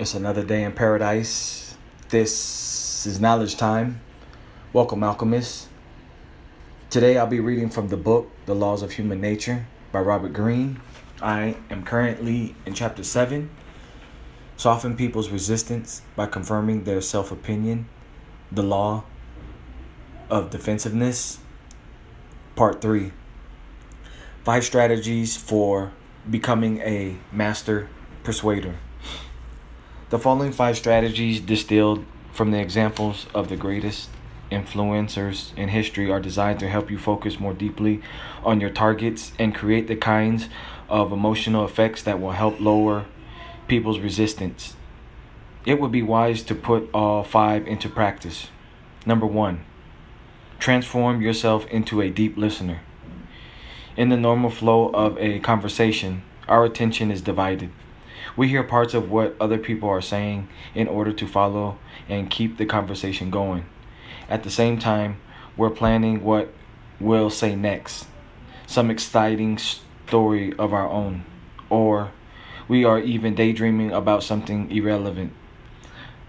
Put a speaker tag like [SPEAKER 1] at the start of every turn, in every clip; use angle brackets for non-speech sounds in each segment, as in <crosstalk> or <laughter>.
[SPEAKER 1] It's another day in paradise. This is knowledge time. Welcome, alchemists. Today I'll be reading from the book The Laws of Human Nature by Robert Greene. I am currently in chapter 7 Soften People's Resistance by Confirming Their Self Opinion, The Law of Defensiveness, Part 3 Five Strategies for Becoming a Master Persuader. The following five strategies distilled from the examples of the greatest influencers in history are designed to help you focus more deeply on your targets and create the kinds of emotional effects that will help lower people's resistance. It would be wise to put all five into practice. Number one, transform yourself into a deep listener. In the normal flow of a conversation, our attention is divided. We hear parts of what other people are saying in order to follow and keep the conversation going. At the same time, we're planning what we'll say next, some exciting story of our own, or we are even daydreaming about something irrelevant.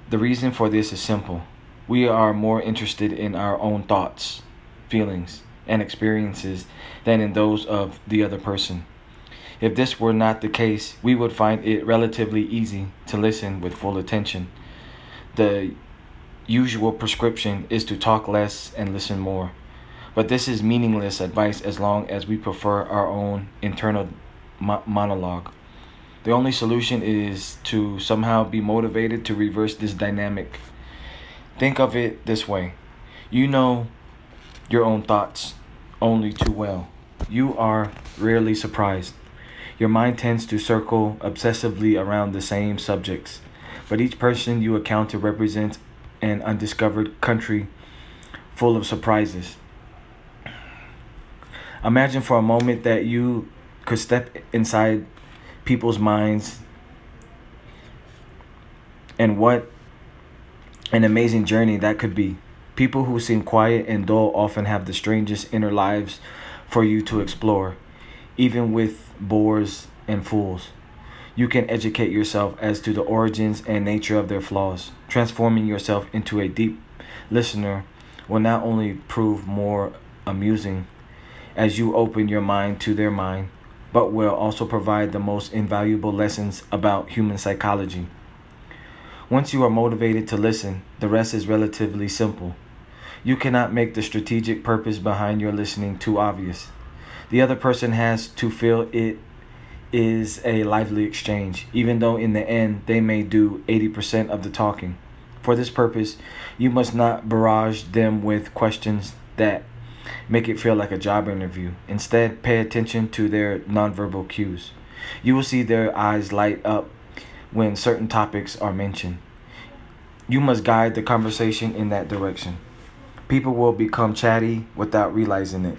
[SPEAKER 1] The reason for this is simple. We are more interested in our own thoughts, feelings, and experiences than in those of the other person. If this were not the case, we would find it relatively easy to listen with full attention. The usual prescription is to talk less and listen more. But this is meaningless advice as long as we prefer our own internal mo- monologue. The only solution is to somehow be motivated to reverse this dynamic. Think of it this way you know your own thoughts only too well. You are rarely surprised. Your mind tends to circle obsessively around the same subjects, but each person you encounter represents an undiscovered country full of surprises. Imagine for a moment that you could step inside people's minds and what an amazing journey that could be. People who seem quiet and dull often have the strangest inner lives for you to explore even with bores and fools. You can educate yourself as to the origins and nature of their flaws. Transforming yourself into a deep listener will not only prove more amusing as you open your mind to their mind, but will also provide the most invaluable lessons about human psychology. Once you are motivated to listen, the rest is relatively simple. You cannot make the strategic purpose behind your listening too obvious. The other person has to feel it is a lively exchange, even though in the end they may do 80% of the talking. For this purpose, you must not barrage them with questions that make it feel like a job interview. Instead, pay attention to their nonverbal cues. You will see their eyes light up when certain topics are mentioned. You must guide the conversation in that direction. People will become chatty without realizing it.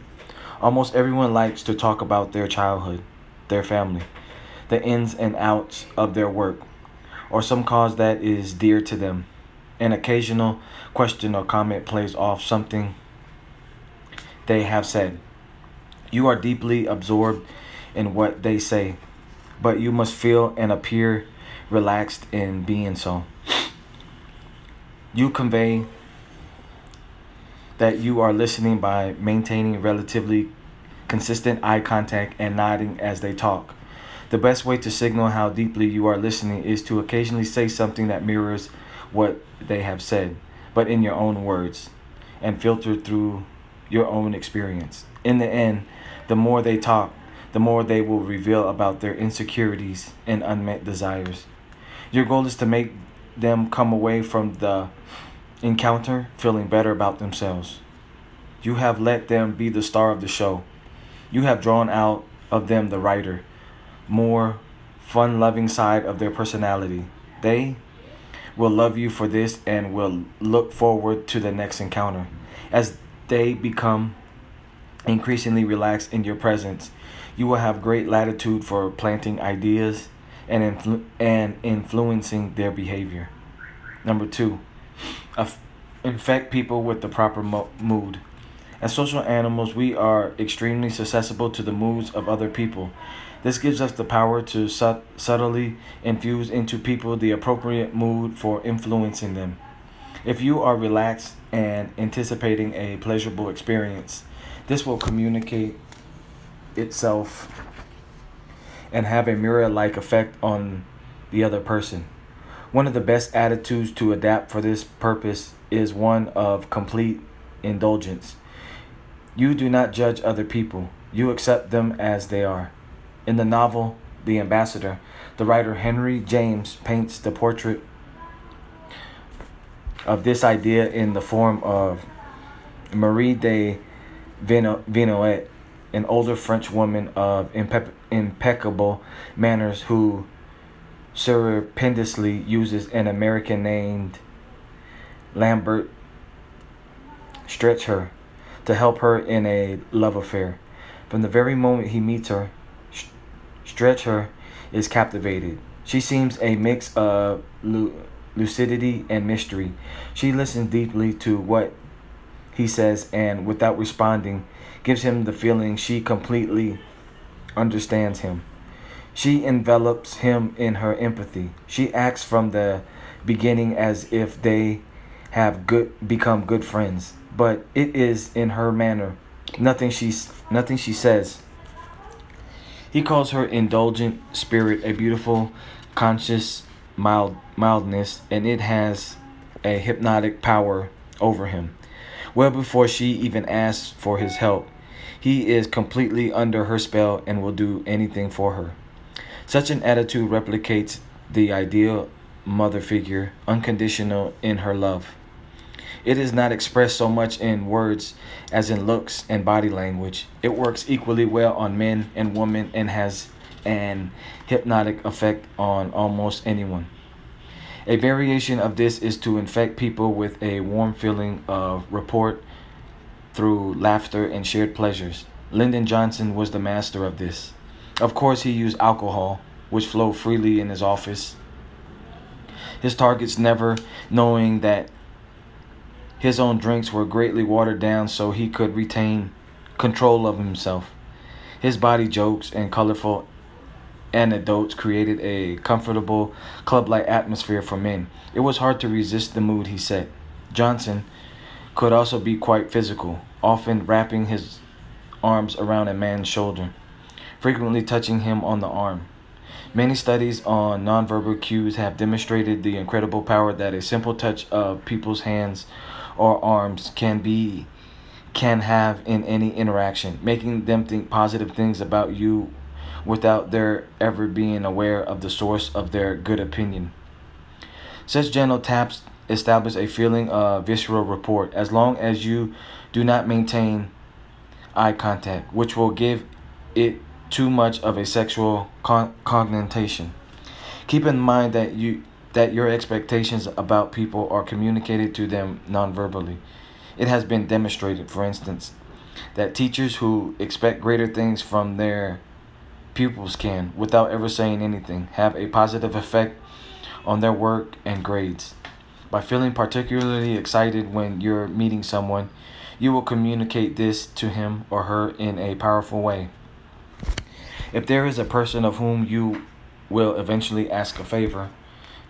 [SPEAKER 1] Almost everyone likes to talk about their childhood, their family, the ins and outs of their work, or some cause that is dear to them. An occasional question or comment plays off something they have said. You are deeply absorbed in what they say, but you must feel and appear relaxed in being so. You convey that you are listening by maintaining relatively consistent eye contact and nodding as they talk. The best way to signal how deeply you are listening is to occasionally say something that mirrors what they have said, but in your own words and filtered through your own experience. In the end, the more they talk, the more they will reveal about their insecurities and unmet desires. Your goal is to make them come away from the encounter feeling better about themselves. You have let them be the star of the show. You have drawn out of them the writer, more fun loving side of their personality. They will love you for this and will look forward to the next encounter. As they become increasingly relaxed in your presence, you will have great latitude for planting ideas and, influ- and influencing their behavior. Number two, infect people with the proper mo- mood. As social animals, we are extremely susceptible to the moods of other people. This gives us the power to sut- subtly infuse into people the appropriate mood for influencing them. If you are relaxed and anticipating a pleasurable experience, this will communicate itself and have a mirror like effect on the other person. One of the best attitudes to adapt for this purpose is one of complete indulgence. You do not judge other people, you accept them as they are. In the novel The Ambassador, the writer Henry James paints the portrait of this idea in the form of Marie de Vionnet, an older French woman of impe- impeccable manners who surreptitiously uses an American named Lambert Strether to help her in a love affair. From the very moment he meets her, Strether is captivated. She seems a mix of lucidity and mystery. She listens deeply to what he says and, without responding, gives him the feeling she completely understands him. She envelops him in her empathy. She acts from the beginning as if they have good become good friends, but it is in her manner, nothing she nothing she says. He calls her indulgent spirit a beautiful, conscious mild mildness, and it has a hypnotic power over him. Well before she even asks for his help, he is completely under her spell and will do anything for her. Such an attitude replicates the ideal mother figure, unconditional in her love. It is not expressed so much in words as in looks and body language. It works equally well on men and women and has an hypnotic effect on almost anyone. A variation of this is to infect people with a warm feeling of rapport through laughter and shared pleasures. Lyndon Johnson was the master of this. Of course, he used alcohol, which flowed freely in his office. His targets never knowing that his own drinks were greatly watered down so he could retain control of himself. His body jokes and colorful anecdotes created a comfortable, club like atmosphere for men. It was hard to resist the mood he set. Johnson could also be quite physical, often wrapping his arms around a man's shoulder, frequently touching him on the arm. Many studies on nonverbal cues have demonstrated the incredible power that a simple touch of people's hands or arms can be can have in any interaction, making them think positive things about you without their ever being aware of the source of their good opinion. Such gentle taps establish a feeling of visceral rapport as long as you do not maintain eye contact, which will give it too much of a sexual con- connotation. Keep in mind that you that your expectations about people are communicated to them non-verbally. It has been demonstrated, for instance, that teachers who expect greater things from their pupils can, without ever saying anything, have a positive effect on their work and grades. By feeling particularly excited when you're meeting someone, you will communicate this to him or her in a powerful way. If there is a person of whom you will eventually ask a favor,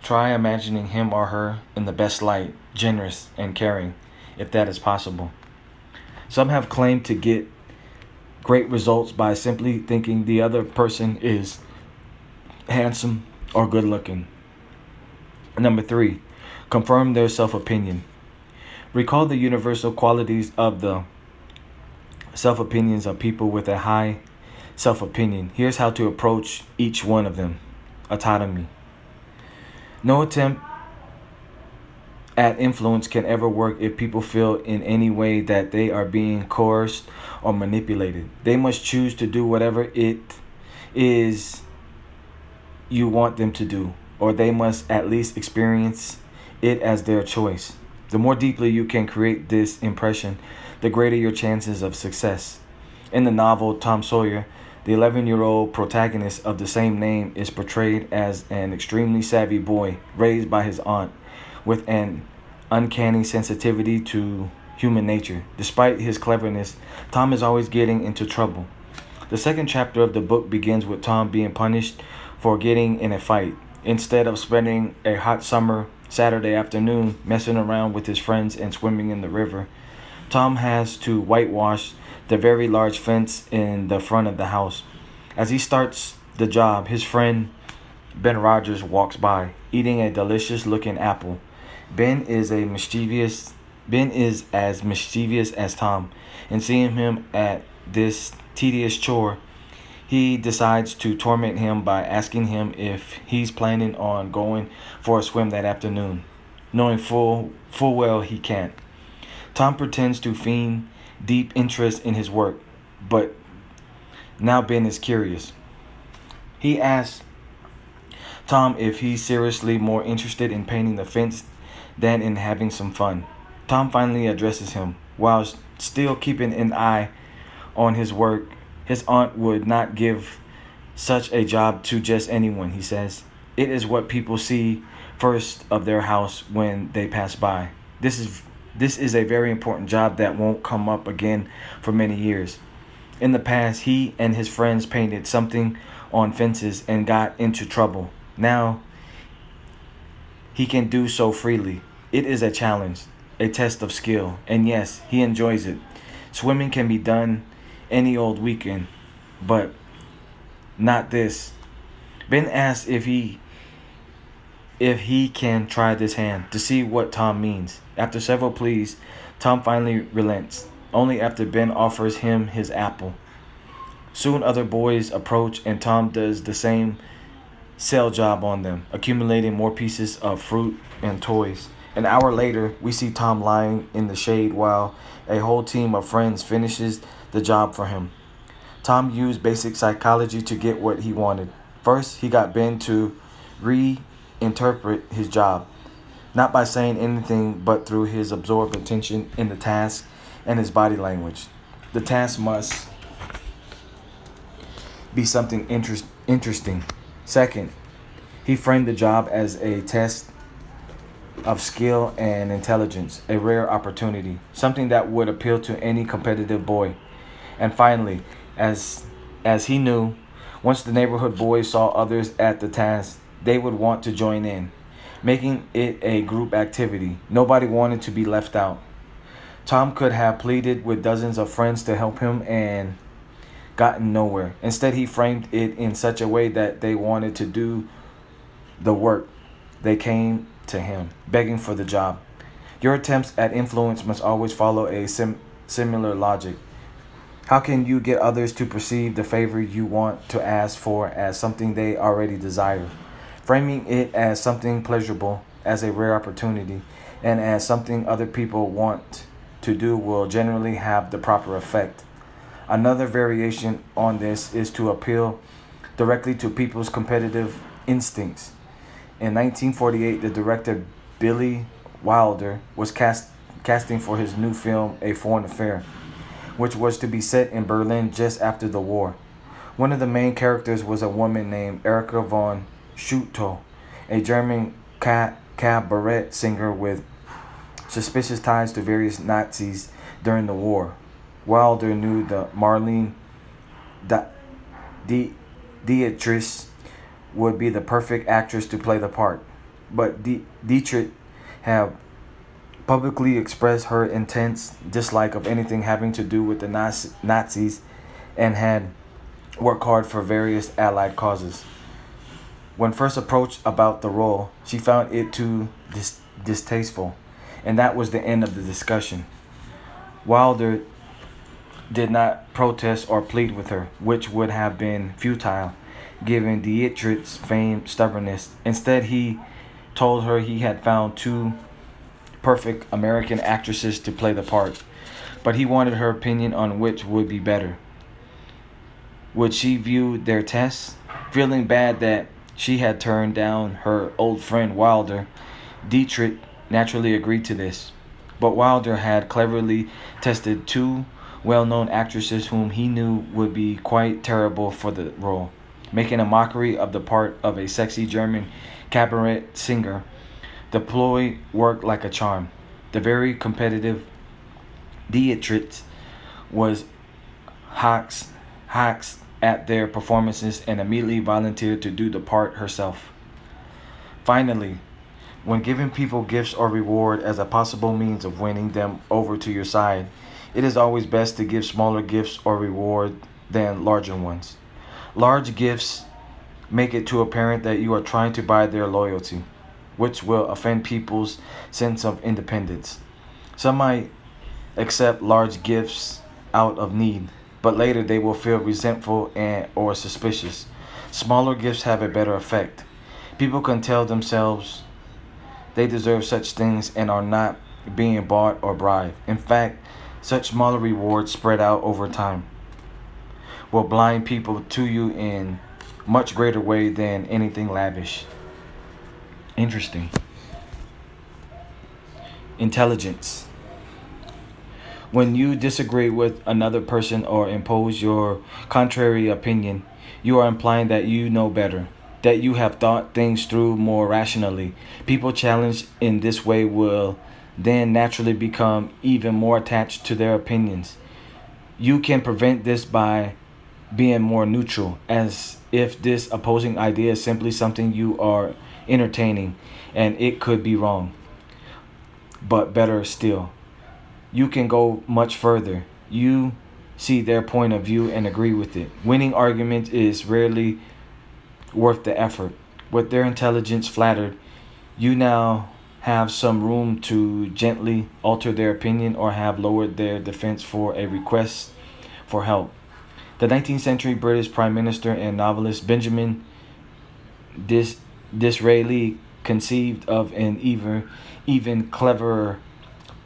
[SPEAKER 1] try imagining him or her in the best light, generous and caring, if that is possible. Some have claimed to get great results by simply thinking the other person is handsome or good looking. Number three, confirm their self opinion. Recall the universal qualities of the self opinions of people with a high self opinion. Here's how to approach each one of them autonomy. No attempt at influence can ever work if people feel in any way that they are being coerced or manipulated. They must choose to do whatever it is you want them to do, or they must at least experience it as their choice. The more deeply you can create this impression, the greater your chances of success. In the novel Tom Sawyer, the 11 year old protagonist of the same name is portrayed as an extremely savvy boy raised by his aunt with an uncanny sensitivity to human nature. Despite his cleverness, Tom is always getting into trouble. The second chapter of the book begins with Tom being punished for getting in a fight. Instead of spending a hot summer Saturday afternoon messing around with his friends and swimming in the river, Tom has to whitewash the very large fence in the front of the house. As he starts the job, his friend Ben Rogers walks by, eating a delicious looking apple. Ben is a mischievous Ben is as mischievous as Tom, and seeing him at this tedious chore, he decides to torment him by asking him if he's planning on going for a swim that afternoon, knowing full full well he can't. Tom pretends to feign deep interest in his work, but now Ben is curious. He asks Tom if he's seriously more interested in painting the fence than in having some fun. Tom finally addresses him. While still keeping an eye on his work, his aunt would not give such a job to just anyone, he says. It is what people see first of their house when they pass by. This is this is a very important job that won't come up again for many years. In the past, he and his friends painted something on fences and got into trouble. Now, he can do so freely. It is a challenge, a test of skill, and yes, he enjoys it. Swimming can be done any old weekend, but not this. Ben asked if he if he can try this hand to see what Tom means. After several pleas, Tom finally relents, only after Ben offers him his apple. Soon other boys approach and Tom does the same sell job on them, accumulating more pieces of fruit and toys. An hour later, we see Tom lying in the shade while a whole team of friends finishes the job for him. Tom used basic psychology to get what he wanted. First, he got Ben to re interpret his job, not by saying anything but through his absorbed attention in the task and his body language. The task must be something interest, interesting. Second, he framed the job as a test of skill and intelligence, a rare opportunity, something that would appeal to any competitive boy. And finally, as as he knew, once the neighborhood boys saw others at the task, they would want to join in, making it a group activity. Nobody wanted to be left out. Tom could have pleaded with dozens of friends to help him and gotten nowhere. Instead, he framed it in such a way that they wanted to do the work. They came to him, begging for the job. Your attempts at influence must always follow a sim- similar logic. How can you get others to perceive the favor you want to ask for as something they already desire? Framing it as something pleasurable, as a rare opportunity, and as something other people want to do will generally have the proper effect. Another variation on this is to appeal directly to people's competitive instincts. In 1948, the director Billy Wilder was cast, casting for his new film, A Foreign Affair, which was to be set in Berlin just after the war. One of the main characters was a woman named Erika von Schlütow, a German cabaret singer with suspicious ties to various Nazis during the war. Wilder knew that Marlene that Dietrich would be the perfect actress to play the part, but Dietrich had publicly expressed her intense dislike of anything having to do with the Nazis and had worked hard for various allied causes. When first approached about the role, she found it too dis- distasteful, and that was the end of the discussion. Wilder did not protest or plead with her, which would have been futile, given Dietrich's famed stubbornness. Instead, he told her he had found two perfect American actresses to play the part, but he wanted her opinion on which would be better. Would she view their tests? Feeling bad that she had turned down her old friend Wilder. Dietrich naturally agreed to this, but Wilder had cleverly tested two well known actresses whom he knew would be quite terrible for the role, making a mockery of the part of a sexy German cabaret singer. The ploy worked like a charm. The very competitive Dietrich was Hawks, Hawks at their performances and immediately volunteered to do the part herself. Finally, when giving people gifts or reward as a possible means of winning them over to your side, it is always best to give smaller gifts or reward than larger ones. Large gifts make it too apparent that you are trying to buy their loyalty, which will offend people's sense of independence. Some might accept large gifts out of need, but later they will feel resentful and or suspicious. Smaller gifts have a better effect. People can tell themselves they deserve such things and are not being bought or bribed. In fact, such smaller rewards spread out over time will blind people to you in much greater way than anything lavish. Interesting. Intelligence. When you disagree with another person or impose your contrary opinion, you are implying that you know better, that you have thought things through more rationally. People challenged in this way will then naturally become even more attached to their opinions. You can prevent this by being more neutral, as if this opposing idea is simply something you are entertaining and it could be wrong. But better still, you can go much further. You see their point of view and agree with it. Winning argument is rarely worth the effort. With their intelligence flattered, you now have some room to gently alter their opinion or have lowered their defense for a request for help. The 19th century British Prime Minister and novelist Benjamin Dis- Disraeli conceived of an even, even cleverer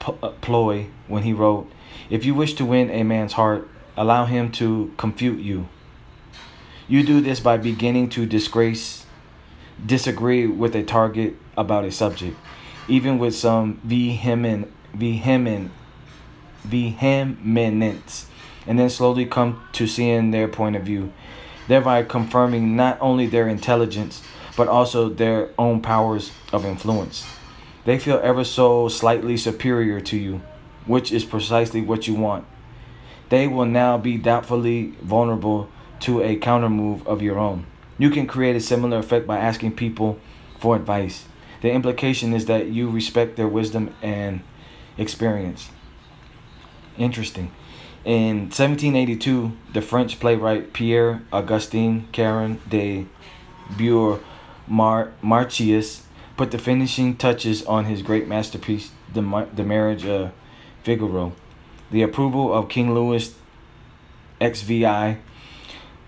[SPEAKER 1] Uh, ploy when he wrote, If you wish to win a man's heart, allow him to confute you. You do this by beginning to disgrace, disagree with a target about a subject, even with some vehement, vehement, vehemence, and then slowly come to seeing their point of view, thereby confirming not only their intelligence, but also their own powers of influence. They feel ever so slightly superior to you, which is precisely what you want. They will now be doubtfully vulnerable to a countermove of your own. You can create a similar effect by asking people for advice. The implication is that you respect their wisdom and experience. Interesting. In 1782, the French playwright Pierre Augustin Caron de Bure Mar- put the finishing touches on his great masterpiece, The, the Marriage of Figaro. The approval of King Louis XVI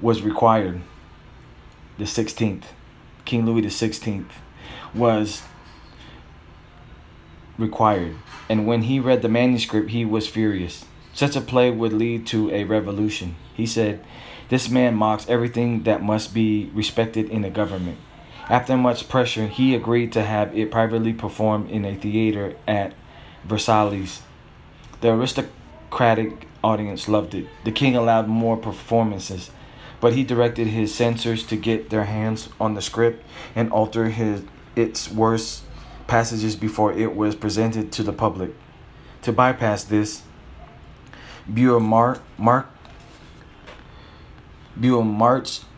[SPEAKER 1] was required. The 16th, King Louis the 16th, was required. And when he read the manuscript, he was furious. Such a play would lead to a revolution. He said, This man mocks everything that must be respected in the government. After much pressure, he agreed to have it privately performed in a theater at Versailles. The aristocratic audience loved it. The king allowed more performances, but he directed his censors to get their hands on the script and alter his its worst passages before it was presented to the public. To bypass this, Bureau Mark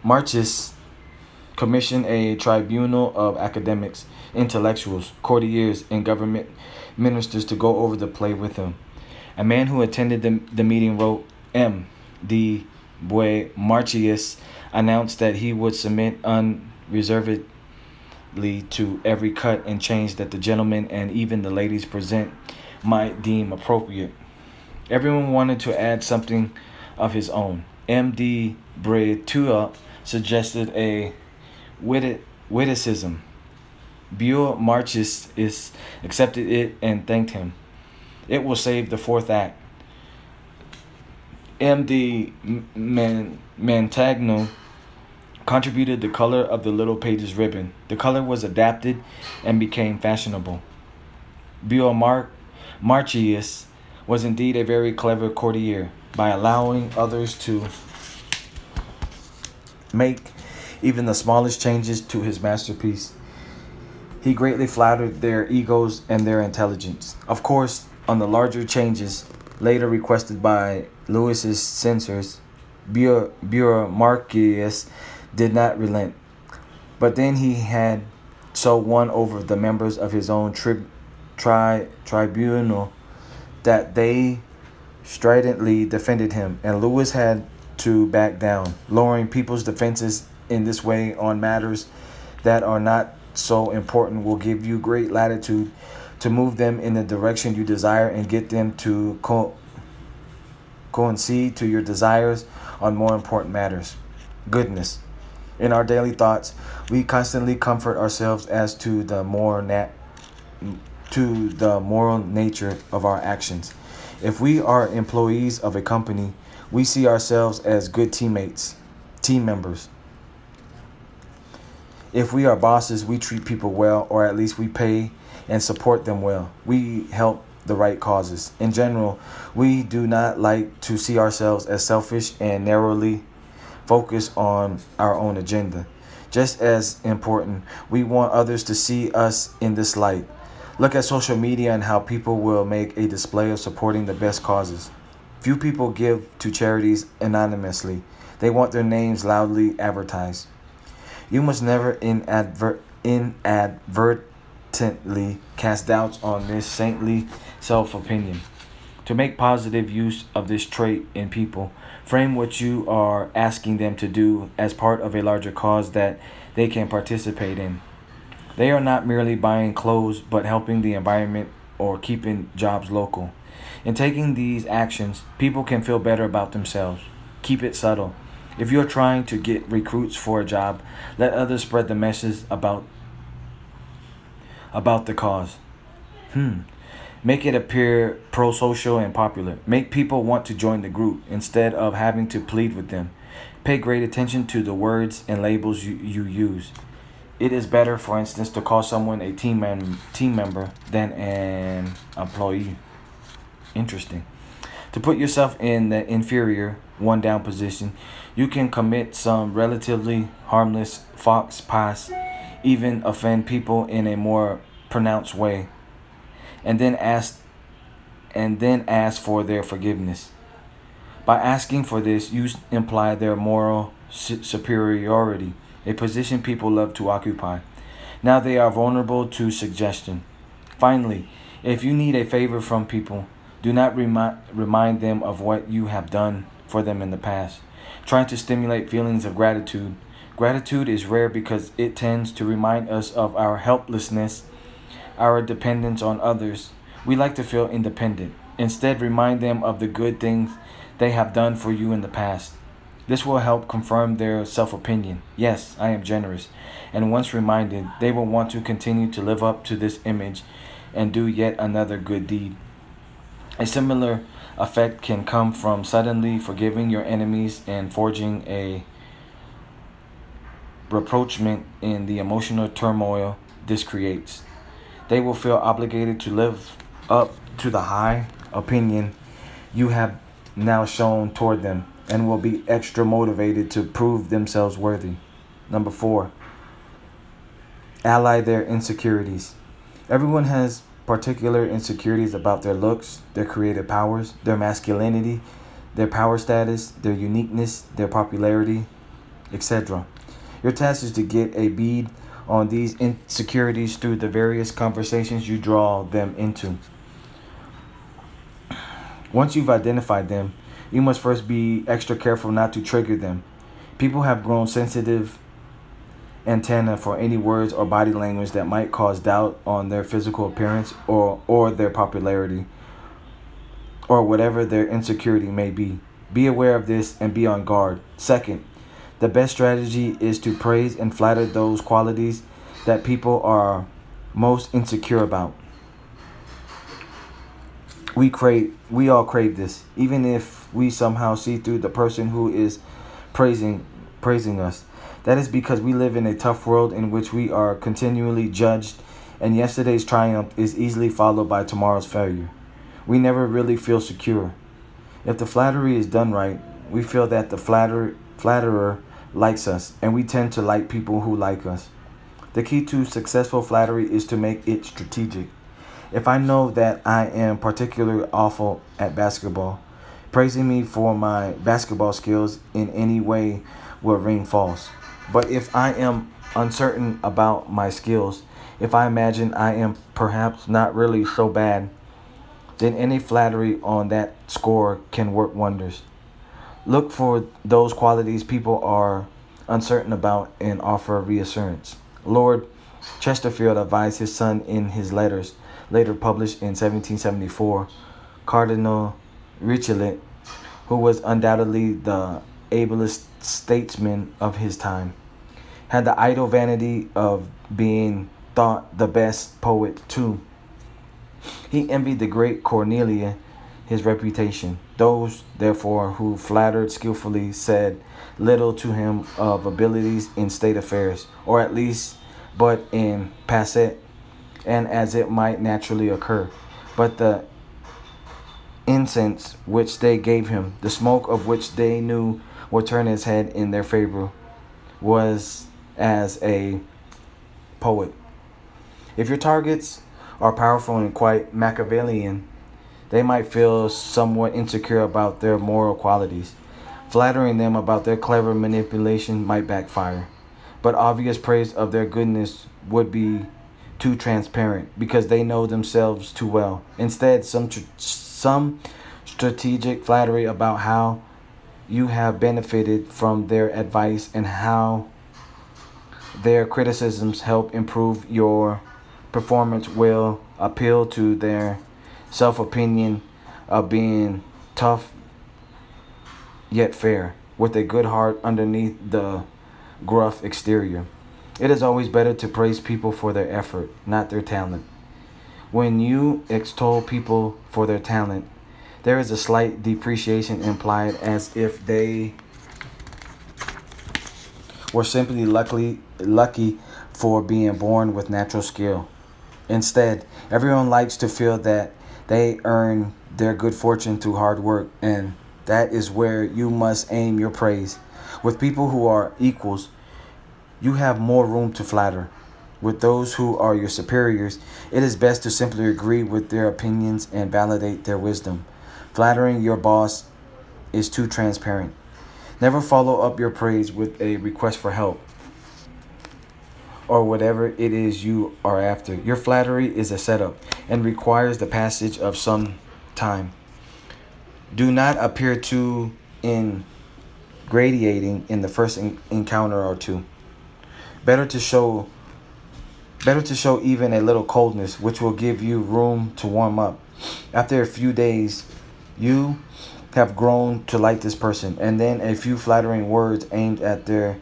[SPEAKER 1] Marches commissioned a tribunal of academics, intellectuals, courtiers, and government ministers to go over the play with him. A man who attended the, the meeting wrote, M. D. Boy Marchius announced that he would submit unreservedly to every cut and change that the gentlemen and even the ladies present might deem appropriate. Everyone wanted to add something of his own. M. D. Bretua suggested a witticism. Buell Marches is accepted it and thanked him. It will save the fourth act. M.D. Man- Mantagno contributed the color of the little page's ribbon. The color was adapted and became fashionable. Buell Mar- Marchius was indeed a very clever courtier by allowing others to make even the smallest changes to his masterpiece. He greatly flattered their egos and their intelligence. Of course, on the larger changes later requested by Louis's censors, Bure Marcius did not relent. But then he had so won over the members of his own tri- tri- tribunal that they stridently defended him, and Louis had to back down, lowering people's defenses in this way on matters that are not so important will give you great latitude to move them in the direction you desire and get them to co- coincide to your desires on more important matters. Goodness. In our daily thoughts, we constantly comfort ourselves as to the more nat- to the moral nature of our actions. If we are employees of a company, we see ourselves as good teammates, team members. If we are bosses, we treat people well, or at least we pay and support them well. We help the right causes. In general, we do not like to see ourselves as selfish and narrowly focused on our own agenda. Just as important, we want others to see us in this light. Look at social media and how people will make a display of supporting the best causes. Few people give to charities anonymously. They want their names loudly advertised. You must never inadvert, inadvertently cast doubts on this saintly self opinion. To make positive use of this trait in people, frame what you are asking them to do as part of a larger cause that they can participate in. They are not merely buying clothes, but helping the environment or keeping jobs local. In taking these actions, people can feel better about themselves. Keep it subtle. If you're trying to get recruits for a job, let others spread the message about about the cause. Hmm. Make it appear pro social and popular. Make people want to join the group instead of having to plead with them. Pay great attention to the words and labels you, you use. It is better, for instance, to call someone a team, mem- team member than an employee. Interesting. To put yourself in the inferior, one down position, you can commit some relatively harmless fox pass, even offend people in a more pronounced way and then ask and then ask for their forgiveness. By asking for this, you imply their moral superiority, a position people love to occupy. Now they are vulnerable to suggestion. Finally, if you need a favor from people, do not remind, remind them of what you have done for them in the past. Trying to stimulate feelings of gratitude. Gratitude is rare because it tends to remind us of our helplessness our dependence on others. We like to feel independent. Instead, remind them of the good things they have done for you in the past. This will help confirm their self opinion. Yes, I am generous. And once reminded, they will want to continue to live up to this image and do yet another good deed. A similar effect can come from suddenly forgiving your enemies and forging a rapprochement in the emotional turmoil this creates they will feel obligated to live up to the high opinion you have now shown toward them and will be extra motivated to prove themselves worthy. Number four, ally their insecurities. Everyone has particular insecurities about their looks, their creative powers, their masculinity, their power status, their uniqueness, their popularity, etc. Your task is to get a bead on these insecurities through the various conversations you draw them into. Once you've identified them, you must first be extra careful not to trigger them. People have grown sensitive antenna for any words or body language that might cause doubt on their physical appearance or, or their popularity or whatever their insecurity may be. Be aware of this and be on guard. Second, the best strategy is to praise and flatter those qualities that people are most insecure about. We crave we all crave this, even if we somehow see through the person who is praising praising us. That is because we live in a tough world in which we are continually judged and yesterday's triumph is easily followed by tomorrow's failure. We never really feel secure. If the flattery is done right, we feel that the flatter, flatterer likes us, and we tend to like people who like us. The key to successful flattery is to make it strategic. If I know that I am particularly awful at basketball, Praising me for my basketball skills in any way will ring false. But if I am uncertain about my skills, if I imagine I am perhaps not really so bad, then any flattery on that score can work wonders. Look for those qualities people are uncertain about and offer reassurance. Lord Chesterfield advised his son in his letters, later published in 1774. Cardinal Richelieu, who was undoubtedly the ablest statesman of his time, had the idle vanity of being thought the best poet too. He envied the great Cornelia his reputation. Those, therefore, who flattered skillfully said little to him of abilities in state affairs, or at least but in passé, and as it might naturally occur. But the incense which they gave him, the smoke of which they knew would turn his head in their favor, was as a poet. If your targets are powerful and quite Machiavellian, they might feel somewhat insecure about their moral qualities. Flattering them about their clever manipulation might backfire. But obvious praise of their goodness would be too transparent because they know themselves too well. Instead, some some strategic flattery about how you have benefited from their advice and how their criticisms help improve your performance will appeal to their self opinion of being tough yet fair, with a good heart underneath the gruff exterior. It is always better to praise people for their effort, not their talent. When you extol people for their talent, there is a slight depreciation implied as if they were simply lucky, lucky for being born with natural skill. Instead, everyone likes to feel that they earn their good fortune through hard work, and that is where you must aim your praise. With people who are equals, you have more room to flatter. With those who are your superiors, it is best to simply agree with their opinions and validate their wisdom. Flattering your boss is too transparent. Never follow up your praise with a request for help or whatever it is you are after. Your flattery is a setup and requires the passage of some time. Do not appear too ingratiating in the first encounter or two. Better to show better to show even a little coldness which will give you room to warm up. After a few days, you have grown to like this person and then a few flattering words aimed at their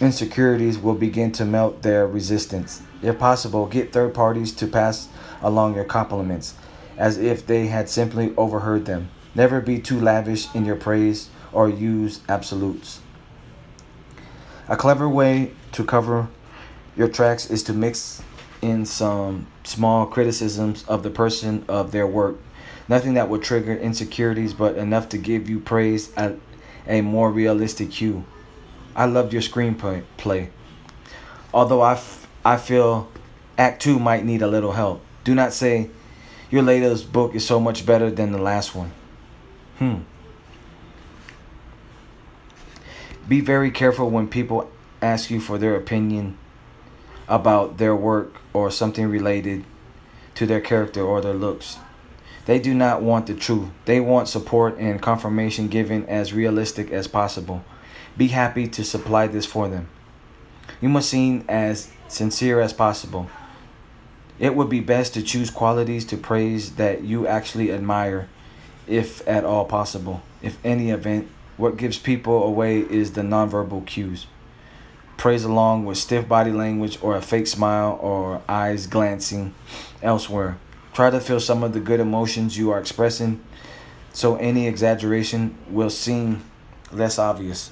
[SPEAKER 1] insecurities will begin to melt their resistance. If possible, get third parties to pass along your compliments as if they had simply overheard them. Never be too lavish in your praise or use absolutes. A clever way to cover your tracks is to mix in some small criticisms of the person of their work. Nothing that would trigger insecurities, but enough to give you praise at a more realistic hue. I loved your screenplay. Play. Although I, f- I feel Act 2 might need a little help. Do not say, your latest book is so much better than the last one. Hmm. Be very careful when people ask you for their opinion about their work or something related to their character or their looks. They do not want the truth. They want support and confirmation given as realistic as possible. Be happy to supply this for them. You must seem as sincere as possible. It would be best to choose qualities to praise that you actually admire, if at all possible. If any event, what gives people away is the nonverbal cues. Praise along with stiff body language or a fake smile or eyes glancing elsewhere. Try to feel some of the good emotions you are expressing so any exaggeration will seem less obvious.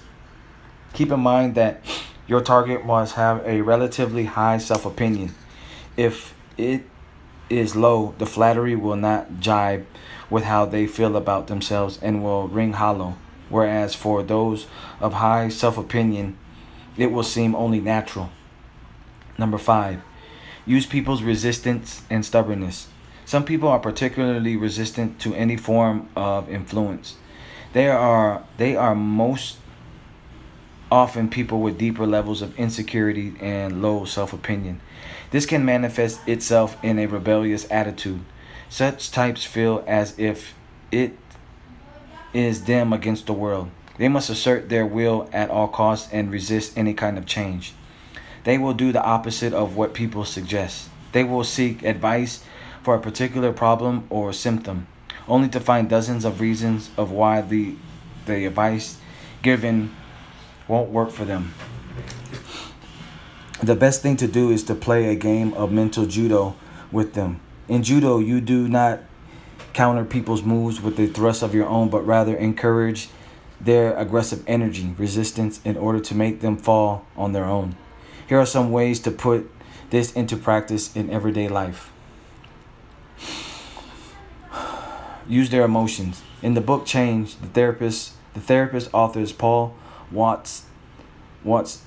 [SPEAKER 1] Keep in mind that your target must have a relatively high self opinion. If it is low, the flattery will not jibe with how they feel about themselves and will ring hollow. Whereas for those of high self opinion, it will seem only natural. Number five, use people's resistance and stubbornness. Some people are particularly resistant to any form of influence. They are they are most often people with deeper levels of insecurity and low self-opinion. This can manifest itself in a rebellious attitude. Such types feel as if it is them against the world. They must assert their will at all costs and resist any kind of change. They will do the opposite of what people suggest. They will seek advice for a particular problem or symptom, only to find dozens of reasons of why the, the advice given won't work for them. The best thing to do is to play a game of mental judo with them. In judo, you do not counter people's moves with the thrust of your own, but rather encourage their aggressive energy, resistance, in order to make them fall on their own. Here are some ways to put this into practice in everyday life. <sighs> Use their emotions. In the book Change, the therapist, the therapist authors Paul Watts, Watts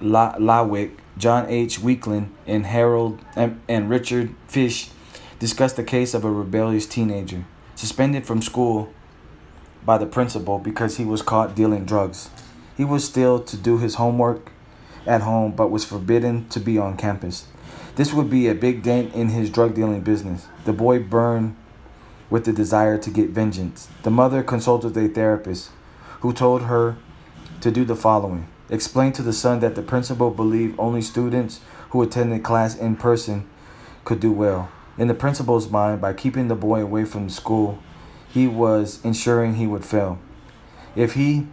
[SPEAKER 1] Lawick, John H. Weakland, and Harold and, and Richard Fisch discuss the case of a rebellious teenager suspended from school by the principal because he was caught dealing drugs. He was still to do his homework at home but was forbidden to be on campus. This would be a big dent in his drug dealing business. The boy burned with the desire to get vengeance. The mother consulted a therapist who told her to do the following explain to the son that the principal believed only students who attended class in person could do well. In the principal's mind, by keeping the boy away from school, he was ensuring he would fail. If he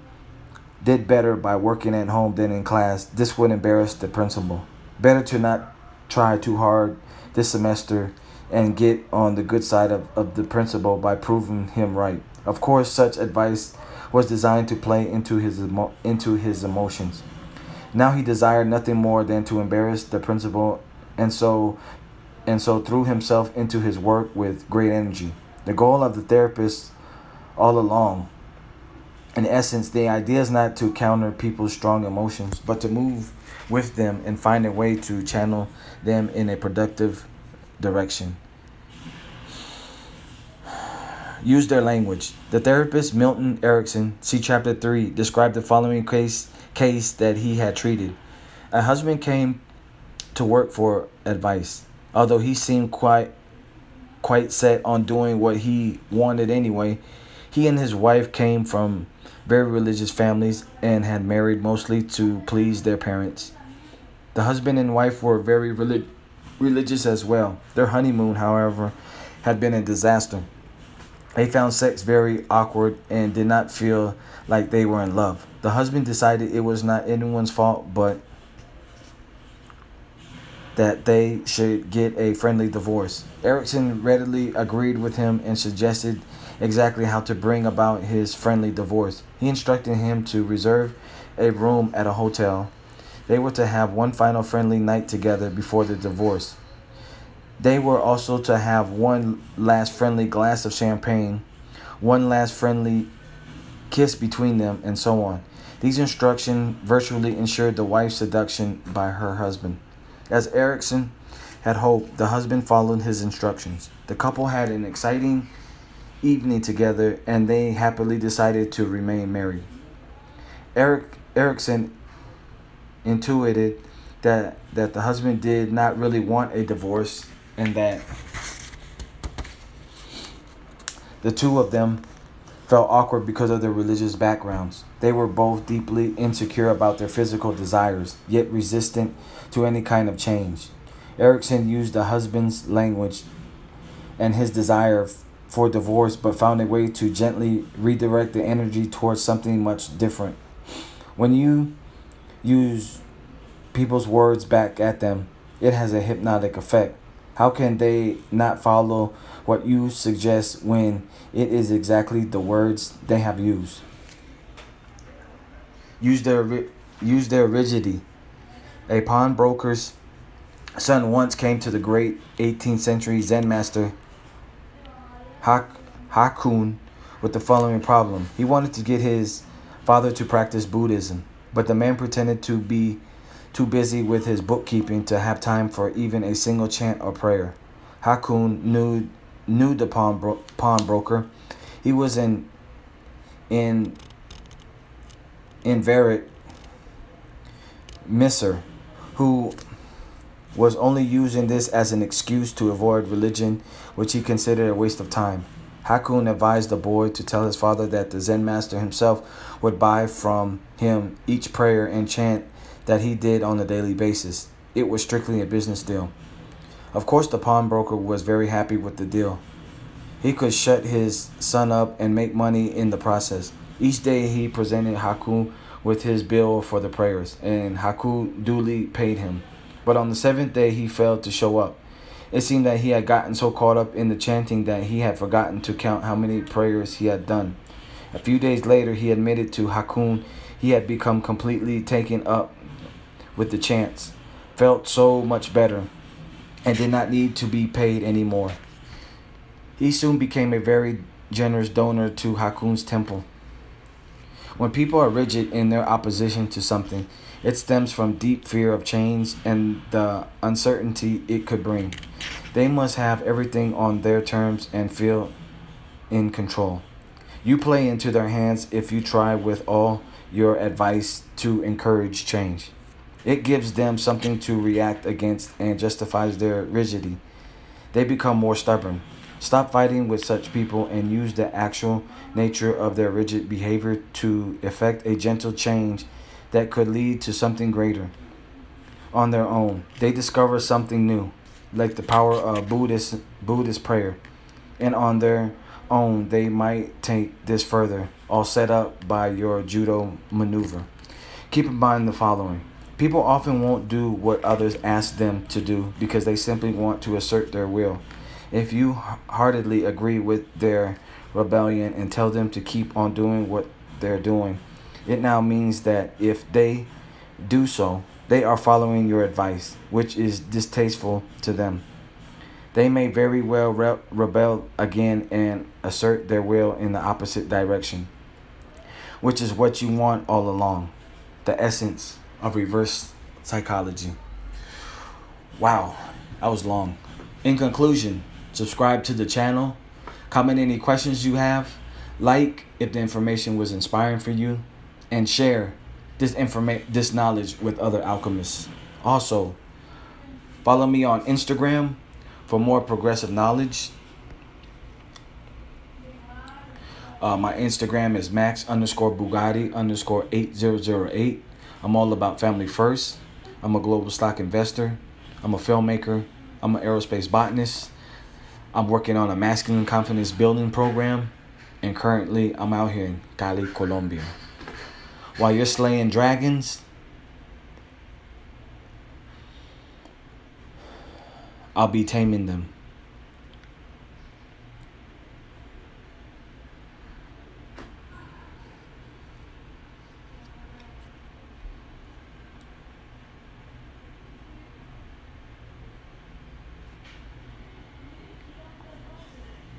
[SPEAKER 1] did better by working at home than in class, this would embarrass the principal. Better to not try too hard this semester and get on the good side of, of the principal by proving him right. Of course, such advice was designed to play into his into his emotions. Now he desired nothing more than to embarrass the principal and so and so threw himself into his work with great energy. The goal of the therapist all along in essence, the idea is not to counter people's strong emotions, but to move with them and find a way to channel them in a productive direction. Use their language. The therapist Milton Erickson, see chapter 3, described the following case case that he had treated. A husband came to work for advice. Although he seemed quite quite set on doing what he wanted anyway, he and his wife came from very religious families and had married mostly to please their parents. The husband and wife were very relig- religious as well. Their honeymoon, however, had been a disaster. They found sex very awkward and did not feel like they were in love. The husband decided it was not anyone's fault, but that they should get a friendly divorce. Erickson readily agreed with him and suggested exactly how to bring about his friendly divorce. He instructed him to reserve a room at a hotel. They were to have one final friendly night together before the divorce. They were also to have one last friendly glass of champagne, one last friendly kiss between them, and so on. These instructions virtually ensured the wife's seduction by her husband. As Erickson had hoped, the husband followed his instructions. The couple had an exciting evening together and they happily decided to remain married. Eric Erickson intuited that that the husband did not really want a divorce and that the two of them felt awkward because of their religious backgrounds. They were both deeply insecure about their physical desires, yet resistant to any kind of change. Erickson used the husband's language and his desire for divorce, but found a way to gently redirect the energy towards something much different. When you use people's words back at them, it has a hypnotic effect. How can they not follow what you suggest when it is exactly the words they have used? Use their use their rigidity. A pawnbroker's son once came to the great 18th century Zen master Hakuin with the following problem. He wanted to get his father to practice Buddhism, but the man pretended to be too busy with his bookkeeping to have time for even a single chant or prayer. Hakuin knew knew the pawn pawnbroker. He was in in in Verit Misser, who was only using this as an excuse to avoid religion, which he considered a waste of time. Hakuin advised the boy to tell his father that the Zen master himself would buy from him each prayer and chant that he did on a daily basis. It was strictly a business deal. Of course, the pawnbroker was very happy with the deal. He could shut his son up and make money in the process. Each day he presented Haku with his bill for the prayers, and Haku duly paid him. But on the seventh day he failed to show up. It seemed that he had gotten so caught up in the chanting that he had forgotten to count how many prayers he had done. A few days later, he admitted to Hakuin he had become completely taken up with the chance, felt so much better, and did not need to be paid anymore. He soon became a very generous donor to Hakuin's temple. When people are rigid in their opposition to something, it stems from deep fear of change and the uncertainty it could bring. They must have everything on their terms and feel in control. You play into their hands if you try with all your advice to encourage change. It gives them something to react against and justifies their rigidity. They become more stubborn. Stop fighting with such people and use the actual nature of their rigid behavior to effect a gentle change that could lead to something greater. On their own, they discover something new, like the power of Buddhist Buddhist prayer, and on their own, they might take this further, all set up by your judo maneuver. Keep in mind the following. People often won't do what others ask them to do because they simply want to assert their will. If you heartedly agree with their rebellion and tell them to keep on doing what they're doing, it now means that if they do so, they are following your advice, which is distasteful to them. They may very well re- rebel again and assert their will in the opposite direction, which is what you want all along the essence of reverse psychology. Wow, that was long. In conclusion, subscribe to the channel, comment any questions you have, like if the information was inspiring for you, and share this information this knowledge with other alchemists. Also, follow me on Instagram for more progressive knowledge. Uh, my Instagram is max underscore Bugatti underscore 8008. I'm all about family first. I'm a global stock investor. I'm a filmmaker. I'm an aerospace botanist. I'm working on a masculine confidence building program. And currently, I'm out here in Cali, Colombia. While you're slaying dragons, I'll be taming them.